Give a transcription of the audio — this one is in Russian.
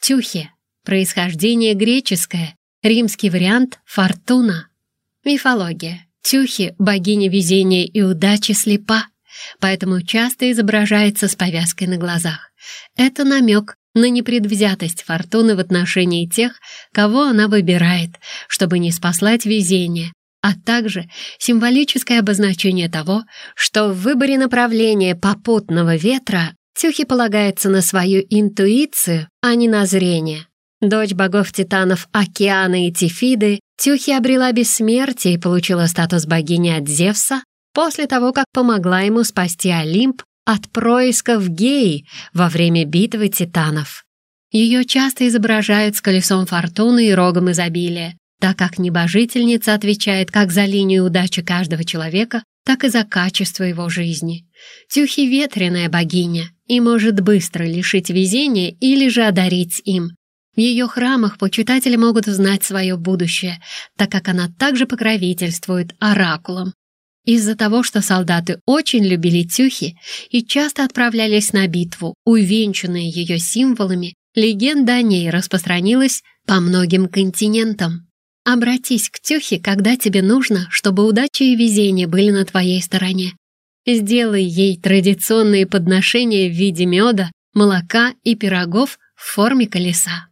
Тюхи. Происхождение греческое. Римский вариант — фортуна. Мифология. Тюхи — богиня везения и удачи слепа, поэтому часто изображается с повязкой на глазах. Это намек на непредвзятость фортуны в отношении тех, кого она выбирает, чтобы не спаслать везение, а также символическое обозначение того, что в выборе направления попутного ветра Тюхи полагается на свою интуицию, а не на зрение. Дочь богов-титанов Океана и Тифиды, Тюхи обрела бессмертие и получила статус богини от Зевса после того, как помогла ему спасти Олимп от происков Геи во время битвы титанов. Ее часто изображают с колесом фортуны и рогом изобилия, так как небожительница отвечает как за линию удачи каждого человека, так и за качество его жизни. Тюхи — ветреная богиня и может быстро лишить везения или же одарить им. В ее храмах почитатели могут узнать свое будущее, так как она также покровительствует оракулам. Из-за того, что солдаты очень любили Тюхи и часто отправлялись на битву, увенчанные ее символами, легенда о ней распространилась по многим континентам. Обратись к Тюхе, когда тебе нужно, чтобы удача и везение были на твоей стороне. Сделай ей традиционные подношения в виде меда, молока и пирогов в форме колеса.